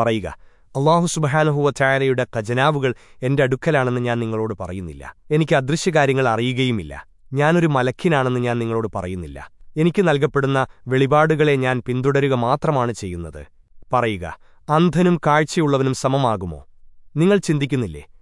പറയുക. അള്ളാഹു സുബഹാനുഹുവ ചായാലയുടെ ഖജനാവുകൾ എന്റെ അടുക്കലാണെന്ന് ഞാൻ നിങ്ങളോട് പറയുന്നില്ല. എനിക്ക് അദൃശ്യകാര്യങ്ങൾ അറിയുകയുമില്ല. ഞാനൊരു മലക്കിനാണെന്ന് ഞാൻ നിങ്ങളോട് പറയുന്നില്ല. എനിക്ക് നൽകപ്പെടുന്ന വെളിപാടുകളെ ഞാൻ പിന്തുടരുക മാത്രമാണ് ചെയ്യുന്നത്. പറയുക അന്ധനും കാഴ്ചയുള്ളവനും സമമാകുമോ? നിങ്ങൾ ചിന്തിക്കുന്നില്ലേ?